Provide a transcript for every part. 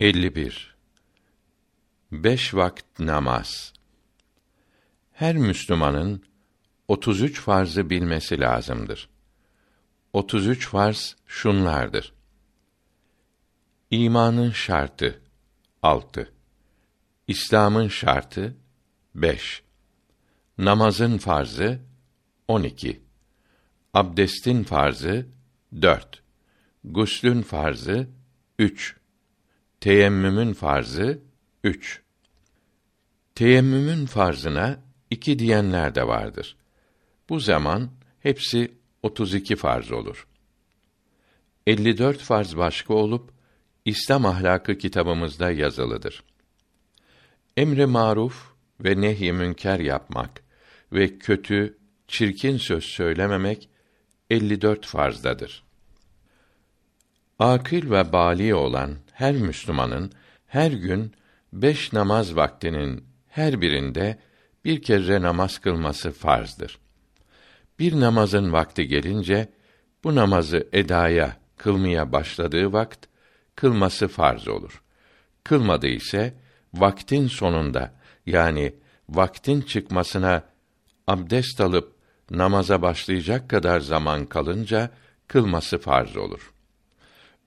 51 Beş vakit namaz. Her Müslümanın 33 farzı bilmesi lazımdır. 33 farz şunlardır. İmanın şartı 6. İslam'ın şartı 5. Namazın farzı 12. Abdestin farzı 4. Guslün farzı 3. Teyemmümün farzı 3. Teyemmümün farzına iki diyenler de vardır. Bu zaman hepsi 32 farz olur. 54 farz başka olup İslam ahlakı kitabımızda yazılıdır. Emri maruf ve nehy münker yapmak ve kötü, çirkin söz söylememek 54 farzdadır. Akil ve bali olan her Müslümanın her gün beş namaz vaktinin her birinde bir kere namaz kılması farzdır. Bir namazın vakti gelince bu namazı edaya, kılmaya başladığı vakt kılması farz olur. Kılmadı ise vaktin sonunda yani vaktin çıkmasına abdest alıp namaza başlayacak kadar zaman kalınca kılması farz olur.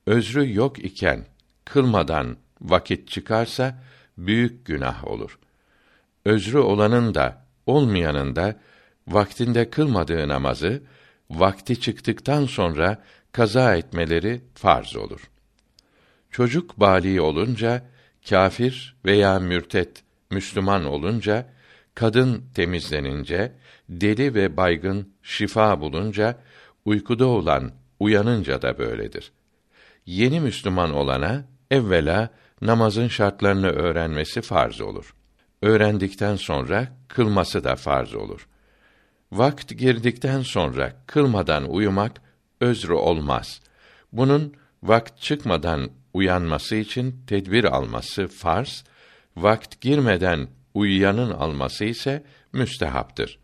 Özrü yok iken kılmadan vakit çıkarsa büyük günah olur. Özrü olanın da olmayanın da vaktinde kılmadığı namazı vakti çıktıktan sonra kaza etmeleri farz olur. Çocuk bali olunca kafir veya mürtet Müslüman olunca kadın temizlenince deli ve baygın şifa bulunca uykuda olan uyanınca da böyledir. Yeni Müslüman olana evvela namazın şartlarını öğrenmesi farz olur. Öğrendikten sonra kılması da farz olur. Vakt girdikten sonra kılmadan uyumak özrü olmaz. Bunun vakt çıkmadan uyanması için tedbir alması farz, vakt girmeden uyuyanın alması ise müstehaptır.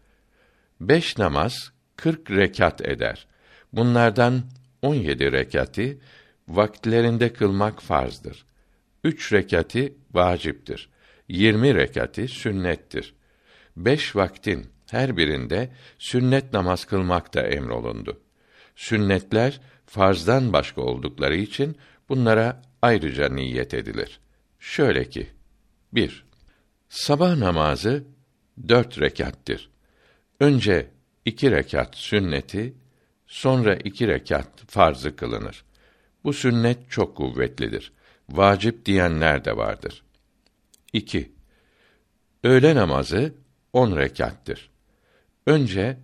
Beş namaz kırk rekat eder. Bunlardan on yedi rekati vaktlerinde kılmak farzdır. Üç rekati vaciptir. Yirmi rekati sünnettir. Beş vaktin her birinde sünnet namaz kılmak da emrolundu. Sünnetler farzdan başka oldukları için bunlara ayrıca niyet edilir. Şöyle ki: 1. Sabah namazı dört rekattir. Önce iki rekat sünneti, sonra iki rekat farzı kılınır. Bu sünnet çok kuvvetlidir. Vacip diyenler de vardır. 2. Öğle namazı on rekattır. Önce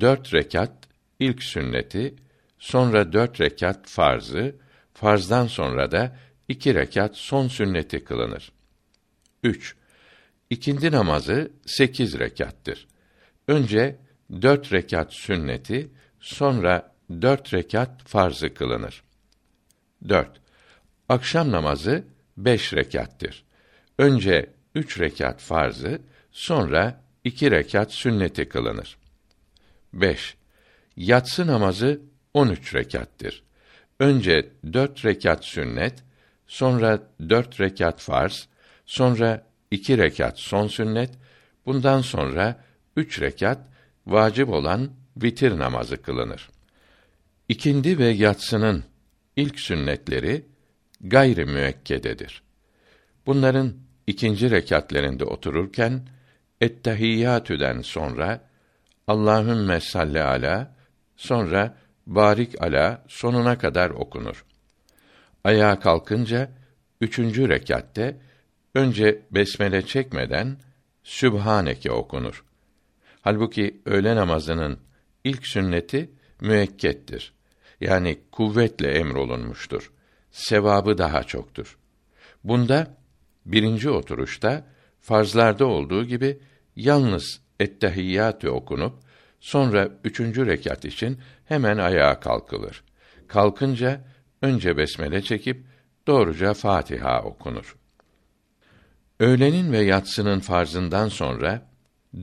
dört rekat ilk sünneti, sonra dört rekat farzı, farzdan sonra da iki rekat son sünneti kılınır. 3. İkindi namazı sekiz rekattır. Önce dört rekat sünneti, sonra dört rekat farzı kılınır. 4. Akşam namazı beş rekattır. Önce üç rekat farzı, sonra iki rekat sünneti kılınır. 5. Yatsı namazı on üç rekattır. Önce dört rekat sünnet, sonra dört rekat farz, sonra iki rekat son sünnet, bundan sonra üç rekat vacip olan vitir namazı kılınır. İkindi ve yatsının ilk sünnetleri gayri müekkededir. Bunların ikinci rekatlerinde otururken ettehiyyatüden sonra Allahümme salli ala sonra barik ala sonuna kadar okunur. Ayağa kalkınca üçüncü rekatte önce besmele çekmeden Sübhaneke okunur. Halbuki öğle namazının ilk sünneti müekkettir. Yani kuvvetle emrolunmuştur. Sevabı daha çoktur. Bunda birinci oturuşta farzlarda olduğu gibi yalnız ettehiyyatü okunup sonra üçüncü rekat için hemen ayağa kalkılır. Kalkınca önce besmele çekip doğruca Fatiha okunur. Öğlenin ve yatsının farzından sonra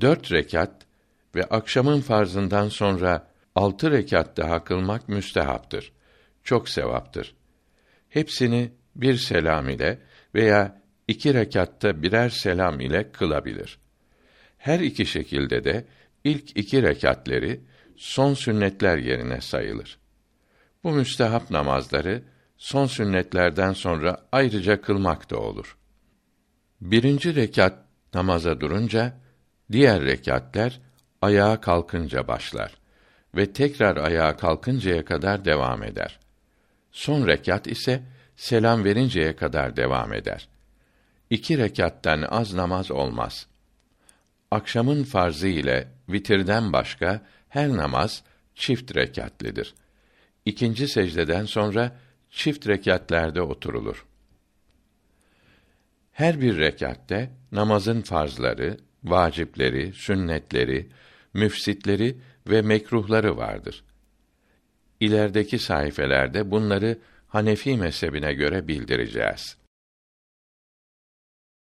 dört rekat ve akşamın farzından sonra altı rekat daha kılmak müstehaptır. Çok sevaptır. Hepsini bir selam ile veya iki rekatta birer selam ile kılabilir. Her iki şekilde de ilk iki rekatleri son sünnetler yerine sayılır. Bu müstehap namazları son sünnetlerden sonra ayrıca kılmak da olur. Birinci rekat namaza durunca, diğer rekatler ayağa kalkınca başlar ve tekrar ayağa kalkıncaya kadar devam eder. Son rekat ise selam verinceye kadar devam eder. İki rekattan az namaz olmaz. Akşamın farzı ile vitirden başka her namaz çift rekatlidir. İkinci secdeden sonra çift rekatlerde oturulur. Her bir rekatte namazın farzları, vacipleri, sünnetleri, müfsitleri ve mekruhları vardır. İlerideki sayfelerde bunları Hanefi mezhebine göre bildireceğiz.